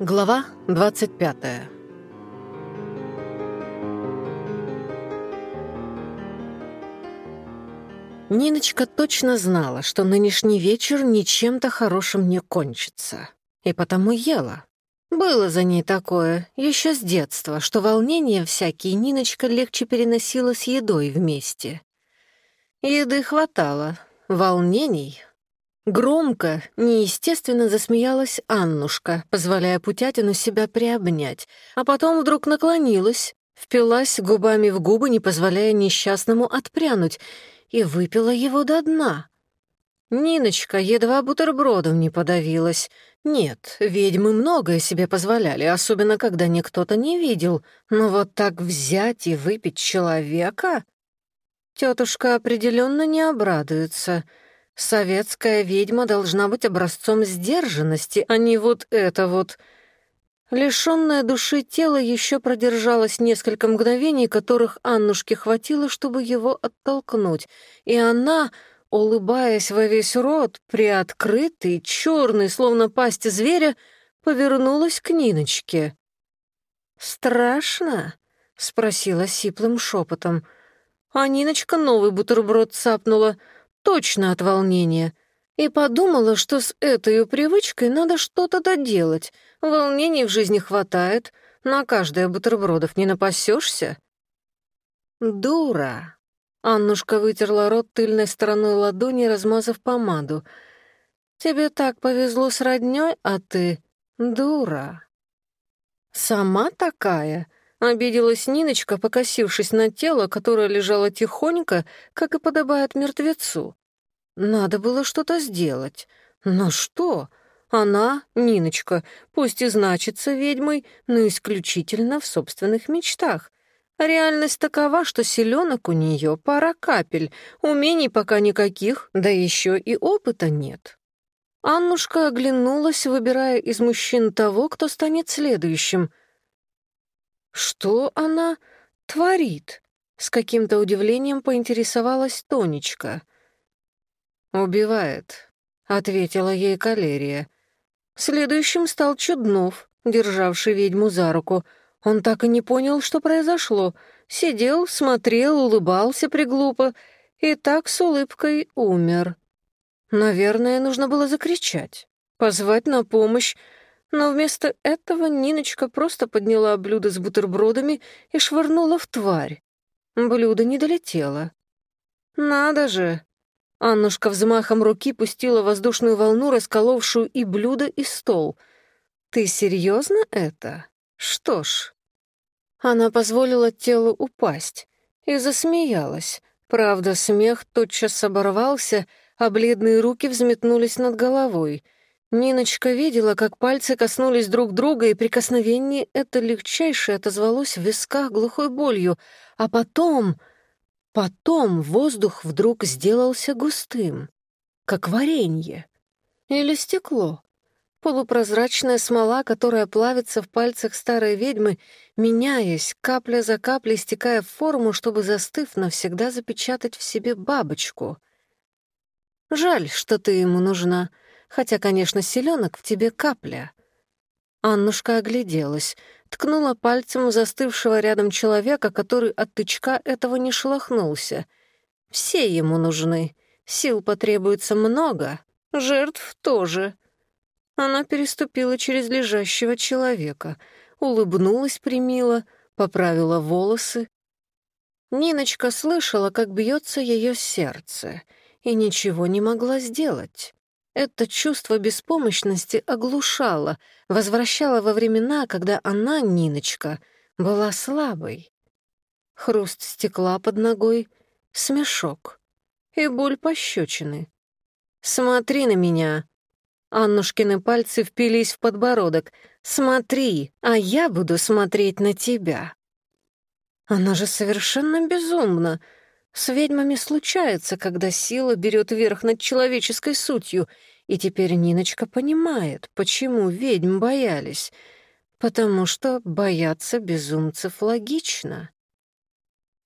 Глава 25 Ниночка точно знала, что нынешний вечер ничем-то хорошим не кончится. И потому ела. Было за ней такое, еще с детства, что волнения всякие Ниночка легче переносила с едой вместе. Еды хватало, волнений Громко, неестественно засмеялась Аннушка, позволяя Путятину себя приобнять, а потом вдруг наклонилась, впилась губами в губы, не позволяя несчастному отпрянуть, и выпила его до дна. Ниночка едва бутербродом не подавилась. Нет, ведьмы многое себе позволяли, особенно когда никто-то не видел, но вот так взять и выпить человека... Тетушка определенно не обрадуется — советская ведьма должна быть образцом сдержанности, а не вот это вот. Лишённое души тело ещё продержалось несколько мгновений, которых Аннушке хватило, чтобы его оттолкнуть, и она, улыбаясь во весь рот, приоткрытый, чёрный, словно пасть зверя, повернулась к Ниночке. «Страшно?» — спросила сиплым шёпотом. А Ниночка новый бутерброд цапнула — точно от волнения, и подумала, что с этой привычкой надо что-то доделать. Волнений в жизни хватает, на каждое бутербродов не напасешься. «Дура!» — Аннушка вытерла рот тыльной стороной ладони, размазав помаду. «Тебе так повезло с роднёй, а ты — дура!» «Сама такая?» — обиделась Ниночка, покосившись на тело, которое лежало тихонько, как и подобает мертвецу. Надо было что-то сделать. Но что? Она, Ниночка, пусть и значится ведьмой, но исключительно в собственных мечтах. Реальность такова, что селенок у нее пара капель, умений пока никаких, да еще и опыта нет. Аннушка оглянулась, выбирая из мужчин того, кто станет следующим. «Что она творит?» — с каким-то удивлением поинтересовалась Тонечка — «Убивает», — ответила ей калерия. Следующим стал Чуднов, державший ведьму за руку. Он так и не понял, что произошло. Сидел, смотрел, улыбался приглупо и так с улыбкой умер. Наверное, нужно было закричать, позвать на помощь, но вместо этого Ниночка просто подняла блюдо с бутербродами и швырнула в тварь. Блюдо не долетело. «Надо же!» Аннушка взмахом руки пустила воздушную волну, расколовшую и блюдо, и стол. «Ты серьезно это? Что ж...» Она позволила телу упасть и засмеялась. Правда, смех тутчас оборвался, а бледные руки взметнулись над головой. Ниночка видела, как пальцы коснулись друг друга, и прикосновение это легчайшее отозвалось в висках глухой болью. А потом... Потом воздух вдруг сделался густым, как варенье или стекло. Полупрозрачная смола, которая плавится в пальцах старой ведьмы, меняясь, капля за каплей стекая в форму, чтобы, застыв, навсегда запечатать в себе бабочку. Жаль, что ты ему нужна, хотя, конечно, селенок ткнула пальцем застывшего рядом человека, который от тычка этого не шелохнулся. «Все ему нужны. Сил потребуется много, жертв тоже». Она переступила через лежащего человека, улыбнулась примила, поправила волосы. Ниночка слышала, как бьется ее сердце, и ничего не могла сделать. Это чувство беспомощности оглушало, возвращало во времена, когда она, Ниночка, была слабой. Хруст стекла под ногой, смешок и боль пощечины. «Смотри на меня!» Аннушкины пальцы впились в подбородок. «Смотри, а я буду смотреть на тебя!» Она же совершенно безумна. С ведьмами случается, когда сила берет верх над человеческой сутью, и теперь Ниночка понимает, почему ведьм боялись. Потому что бояться безумцев логично.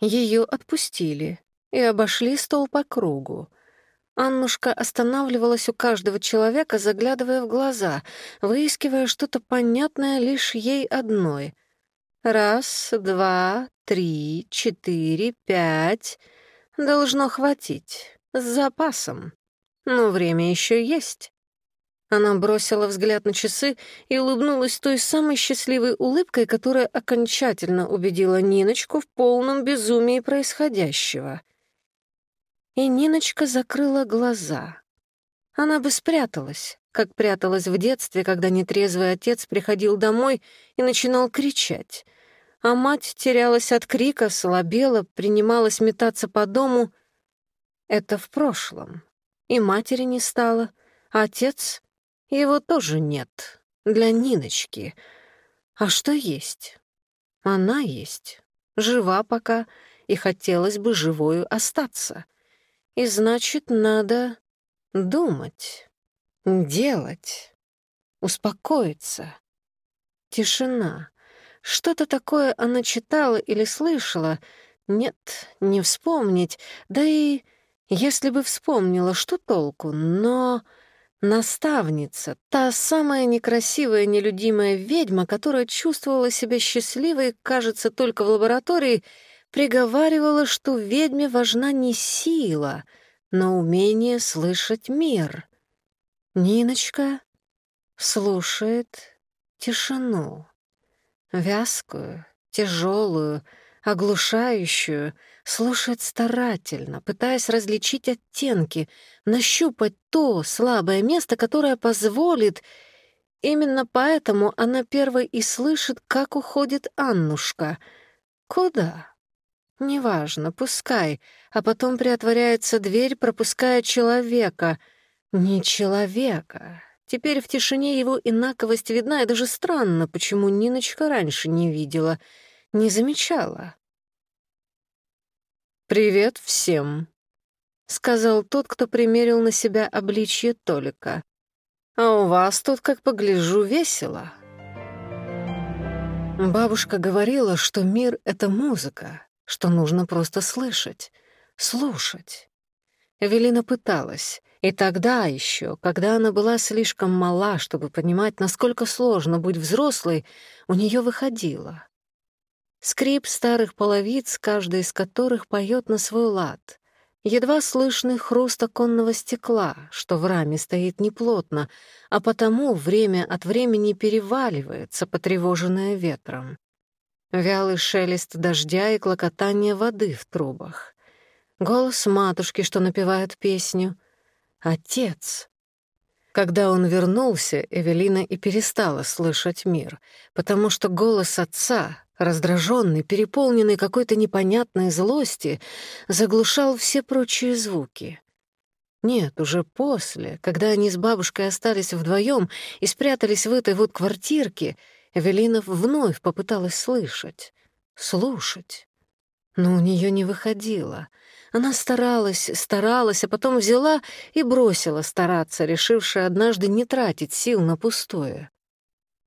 Ее отпустили и обошли стол по кругу. Аннушка останавливалась у каждого человека, заглядывая в глаза, выискивая что-то понятное лишь ей одной — Раз, два, три, четыре, пять. Должно хватить. С запасом. Но время еще есть. Она бросила взгляд на часы и улыбнулась той самой счастливой улыбкой, которая окончательно убедила Ниночку в полном безумии происходящего. И Ниночка закрыла глаза. Она бы спряталась, как пряталась в детстве, когда нетрезвый отец приходил а мать терялась от крика, слабела, принималась метаться по дому. Это в прошлом. И матери не стало, а отец... Его тоже нет. Для Ниночки. А что есть? Она есть. Жива пока, и хотелось бы живою остаться. И значит, надо думать, делать, успокоиться. Тишина. Что-то такое она читала или слышала. Нет, не вспомнить. Да и если бы вспомнила, что толку? Но Наставница, та самая некрасивая, нелюдимая ведьма, которая чувствовала себя счастливой, кажется, только в лаборатории, приговаривала, что ведьме важна не сила, но умение слышать мир. Ниночка слушает тишину, вязкую, тяжелую, оглушающую, слушает старательно, пытаясь различить оттенки, нащупать то слабое место, которое позволит... Именно поэтому она первой и слышит, как уходит Аннушка. Куда? Неважно, пускай. А потом приотворяется дверь, пропуская человека. Не человека. Теперь в тишине его инаковость видна, и даже странно, почему Ниночка раньше не видела, не замечала. «Привет всем», — сказал тот, кто примерил на себя обличье Толика. «А у вас тут, как погляжу, весело». Бабушка говорила, что мир — это музыка, что нужно просто слышать, слушать. Эвелина пыталась. и тогда еще, когда она была слишком мала, чтобы понимать, насколько сложно быть взрослой, у нее выходило. Скрип старых половиц, каждая из которых поет на свой лад. Едва слышный хруст оконного стекла, что в раме стоит неплотно, а потому время от времени переваливается, потревоженное ветром. Вялый шелест дождя и клокотание воды в трубах. Голос матушки, что напевает песню. Отец. Когда он вернулся, Эвелина и перестала слышать мир, потому что голос отца, раздраженный, переполненный какой-то непонятной злости, заглушал все прочие звуки. Нет, уже после, когда они с бабушкой остались вдвоем и спрятались в этой вот квартирке, Эвелина вновь попыталась слышать, слушать. Но у нее не выходило. Она старалась, старалась, а потом взяла и бросила стараться, решившая однажды не тратить сил на пустое.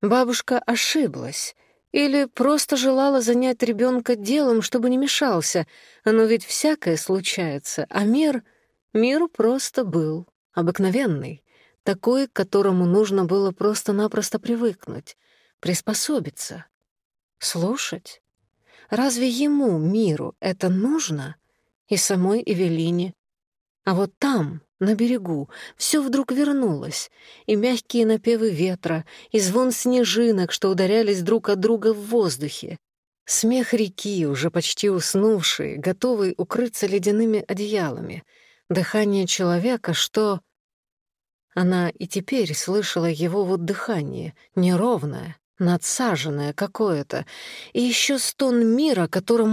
Бабушка ошиблась — или просто желала занять ребенка делом, чтобы не мешался. Но ведь всякое случается, а мир... Мир просто был обыкновенный, такой, к которому нужно было просто-напросто привыкнуть, приспособиться, слушать. Разве ему, миру, это нужно? И самой Эвелине? А вот там, на берегу, все вдруг вернулось, и мягкие напевы ветра, и звон снежинок, что ударялись друг от друга в воздухе, смех реки, уже почти уснувшей, готовый укрыться ледяными одеялами, дыхание человека, что... Она и теперь слышала его вот дыхание, неровное, надсаженное какое-то, и еще стон мира, которому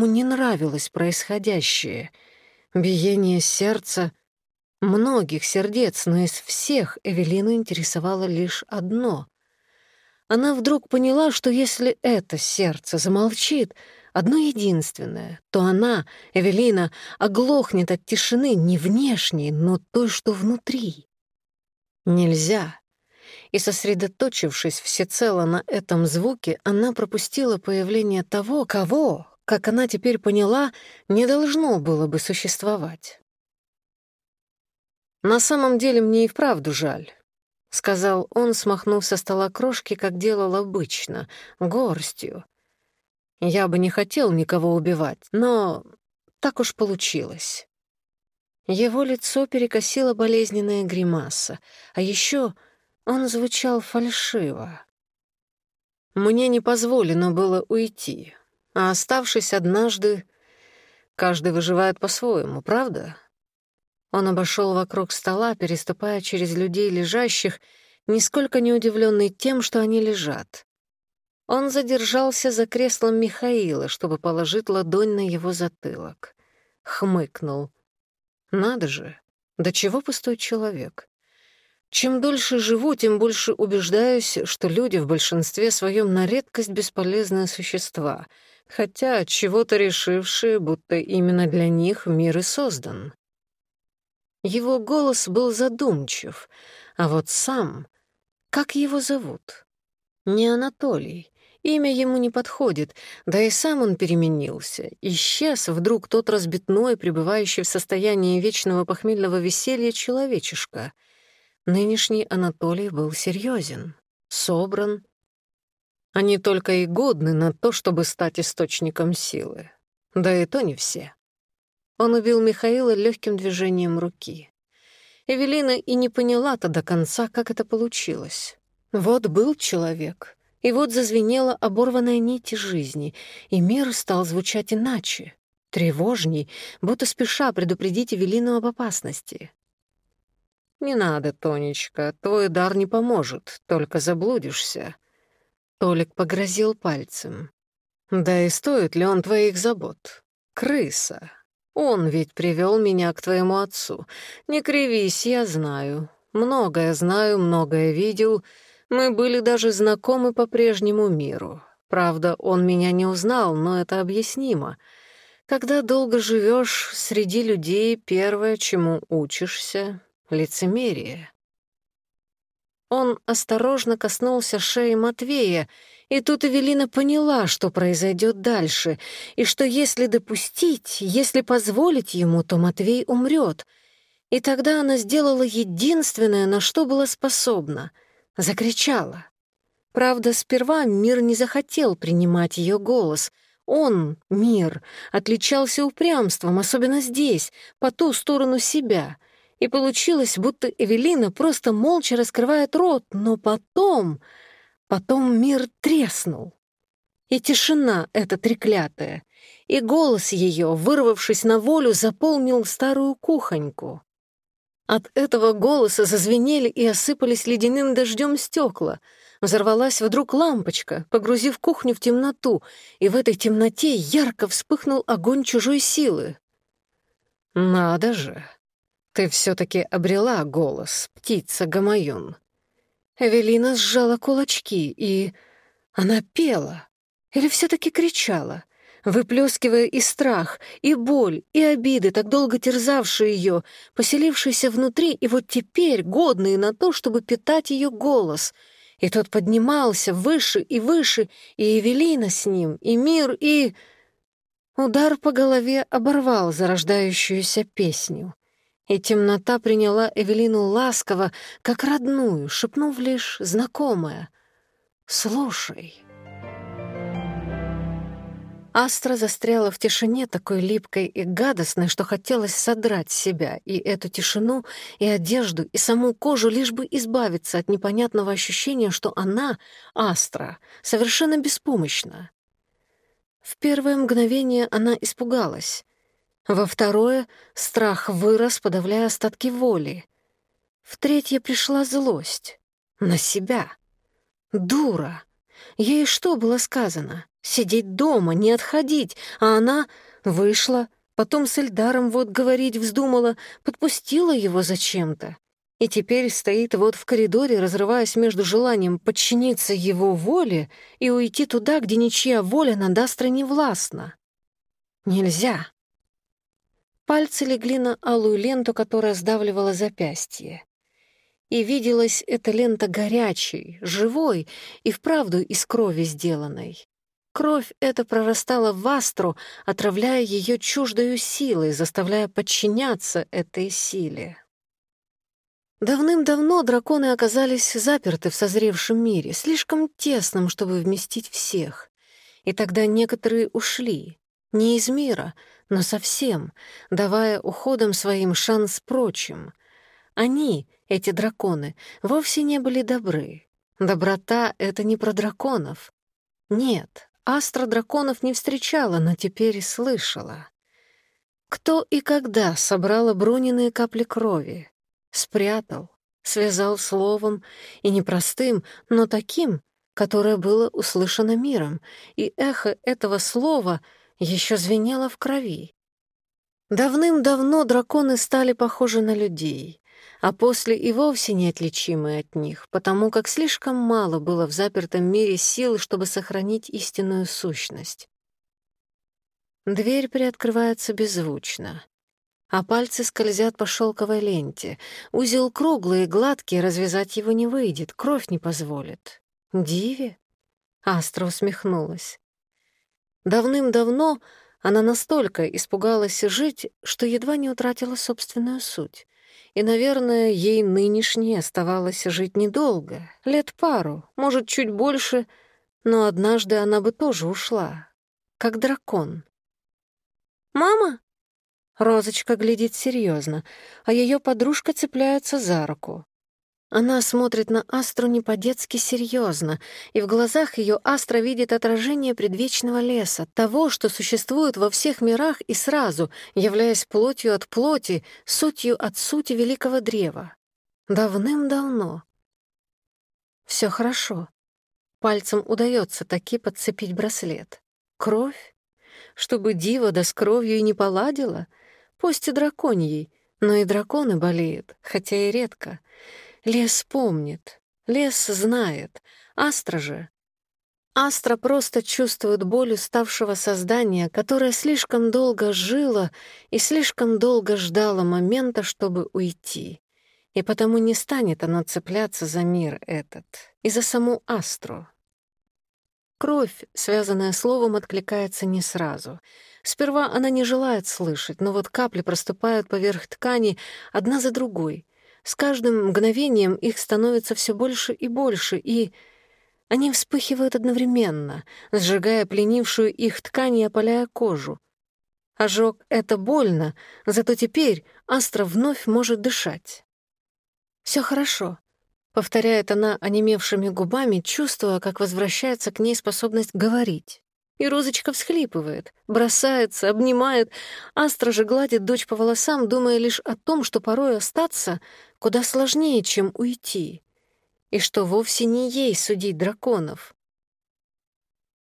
не нравилось происходящее, биение сердца — многих сердец, но из всех Эвелину интересовало лишь одно. Она вдруг поняла, что если это сердце замолчит, одно единственное, то она, Эвелина, оглохнет от тишины не внешней, но той, что внутри. Нельзя. И, сосредоточившись всецело на этом звуке, она пропустила появление того, кого, как она теперь поняла, не должно было бы существовать. «На самом деле мне и вправду жаль», — сказал он, смахнув со стола крошки, как делал обычно, горстью. «Я бы не хотел никого убивать, но так уж получилось». Его Он звучал фальшиво. Мне не позволено было уйти, а оставшись однажды, каждый выживает по-своему, правда? Он обошел вокруг стола, переступая через людей лежащих, нисколько не удивленный тем, что они лежат. Он задержался за креслом Михаила, чтобы положить ладонь на его затылок. Хмыкнул. «Надо же, до чего пустой человек?» Чем дольше живу, тем больше убеждаюсь, что люди в большинстве своем на редкость бесполезные существа, хотя от чего-то решившие, будто именно для них мир и создан. Его голос был задумчив, а вот сам... Как его зовут? Не Анатолий. Имя ему не подходит, да и сам он переменился. Исчез вдруг тот разбитной, пребывающий в состоянии вечного похмельного веселья человечишка — Нынешний Анатолий был серьезен, собран. Они только и годны на то, чтобы стать источником силы. Да и то не все. Он убил Михаила легким движением руки. Эвелина и не поняла-то до конца, как это получилось. Вот был человек, и вот зазвенела оборванная нить жизни, и мир стал звучать иначе, тревожней, будто спеша предупредить Эвелину об опасности. Не надо, Тонечка, твой дар не поможет, только заблудишься. Толик погрозил пальцем. Да и стоит ли он твоих забот? Крыса. Он ведь привел меня к твоему отцу. Не кривись, я знаю. Многое знаю, многое видел. Мы были даже знакомы по прежнему миру. Правда, он меня не узнал, но это объяснимо. Когда долго живешь среди людей, первое, чему учишься, лицемерие. Он осторожно коснулся шеи Матвея, и тут Эвелина поняла, что произойдет дальше, и что если допустить, если позволить ему, то Матвей умрет. И тогда она сделала единственное, на что была способна — закричала. Правда, сперва мир не захотел принимать ее голос. Он, мир, отличался упрямством, особенно здесь, по ту сторону себя — и получилось, будто Эвелина просто молча раскрывает рот, но потом... Потом мир треснул. И тишина эта треклятая, и голос ее, вырвавшись на волю, заполнил старую кухоньку. От этого голоса зазвенели и осыпались ледяным дождем стекла. Взорвалась вдруг лампочка, погрузив кухню в темноту, и в этой темноте ярко вспыхнул огонь чужой силы. «Надо же!» «Ты все-таки обрела голос, птица Гамаюн». Эвелина сжала кулачки, и... Она пела. Или все-таки кричала, выплескивая и страх, и боль, и обиды, так долго терзавшие ее, поселившиеся внутри, и вот теперь годные на то, чтобы питать ее голос. И тот поднимался выше и выше, и Эвелина с ним, и мир, и... Удар по голове оборвал зарождающуюся песню и темнота приняла Эвелину ласково, как родную, шепнув лишь знакомое «Слушай». Астра застряла в тишине такой липкой и гадостной, что хотелось содрать себя и эту тишину, и одежду, и саму кожу, лишь бы избавиться от непонятного ощущения, что она, Астра, совершенно беспомощна. В первое мгновение она испугалась. Во второе страх вырос, подавляя остатки воли. В третье пришла злость. На себя. Дура. Ей что было сказано? Сидеть дома, не отходить, а она вышла, потом с Эльдаром вот говорить вздумала, подпустила его зачем-то. И теперь стоит вот в коридоре, разрываясь между желанием подчиниться его воле и уйти туда, где ничья воля над Астрой не властна. Нельзя. Пальцы легли на алую ленту, которая сдавливала запястье. И виделась эта лента горячей, живой и вправду из крови сделанной. Кровь эта прорастала в астру, отравляя ее чуждою силой, заставляя подчиняться этой силе. Давным-давно драконы оказались заперты в созревшем мире, слишком тесном, чтобы вместить всех. И тогда некоторые ушли, не из мира, но совсем, давая уходом своим шанс прочим. Они, эти драконы, вовсе не были добры. Доброта — это не про драконов. Нет, Астра драконов не встречала, но теперь слышала. Кто и когда собрала броненные капли крови? Спрятал, связал словом, и непростым, но таким, которое было услышано миром, и эхо этого слова еще звенело в крови. Давным-давно драконы стали похожи на людей, а после и вовсе неотличимы от них, потому как слишком мало было в запертом мире сил, чтобы сохранить истинную сущность. Дверь приоткрывается беззвучно, а пальцы скользят по шелковой ленте. Узел круглый и гладкий, развязать его не выйдет, кровь не позволит. Диви? Астра усмехнулась. Давным-давно она настолько испугалась жить, что едва не утратила собственную суть. И, наверное, ей нынешней оставалось жить недолго, лет пару, может, чуть больше, но однажды она бы тоже ушла, как дракон. «Мама?» Розочка глядит серьезно, а ее подружка цепляется за руку. Она смотрит на Астру не по-детски серьезно, и в глазах ее Астра видит отражение предвечного леса, того, что существует во всех мирах и сразу, являясь плотью от плоти, сутью от сути великого древа. Давным-давно. Все хорошо. Пальцем удается таки подцепить браслет. Кровь? чтобы дива да с кровью и не поладила, пусть и драконьей, но и драконы болеют, хотя и редко. Лес помнит, лес знает, Астра же... Астра просто чувствует боль уставшего создания, которое слишком долго жило и слишком долго ждало момента, чтобы уйти. И потому не станет оно цепляться за мир этот и за саму Астру, Кровь, связанная словом, откликается не сразу. Сперва она не желает слышать, но вот капли проступают поверх ткани одна за другой. С каждым мгновением их становится все больше и больше, и... Они вспыхивают одновременно, сжигая пленившую их ткань и опаляя кожу. Ожог — это больно, зато теперь Астра вновь может дышать. Все хорошо. Повторяет она онемевшими губами, чувствуя, как возвращается к ней способность говорить. И Розочка всхлипывает, бросается, обнимает. Астра же гладит дочь по волосам, думая лишь о том, что порой остаться куда сложнее, чем уйти. И что вовсе не ей судить драконов.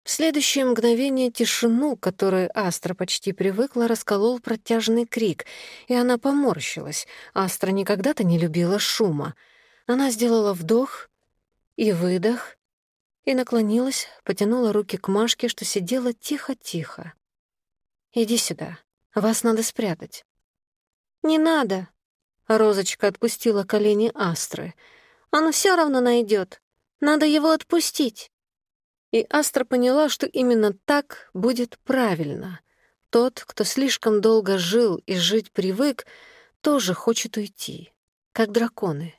В следующее мгновение тишину, которой Астра почти привыкла, расколол протяжный крик, и она поморщилась. Астра никогда-то не любила шума — она сделала вдох и выдох и наклонилась, потянула руки к Машке, что сидела тихо-тихо. «Иди сюда, вас надо спрятать». «Не надо», — Розочка отпустила колени Астры. «Он все равно найдет. Надо его отпустить». И Астра поняла, что именно так будет правильно. Тот, кто слишком долго жил и жить привык, тоже хочет уйти, как драконы.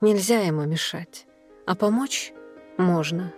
Нельзя ему мешать, а помочь можно.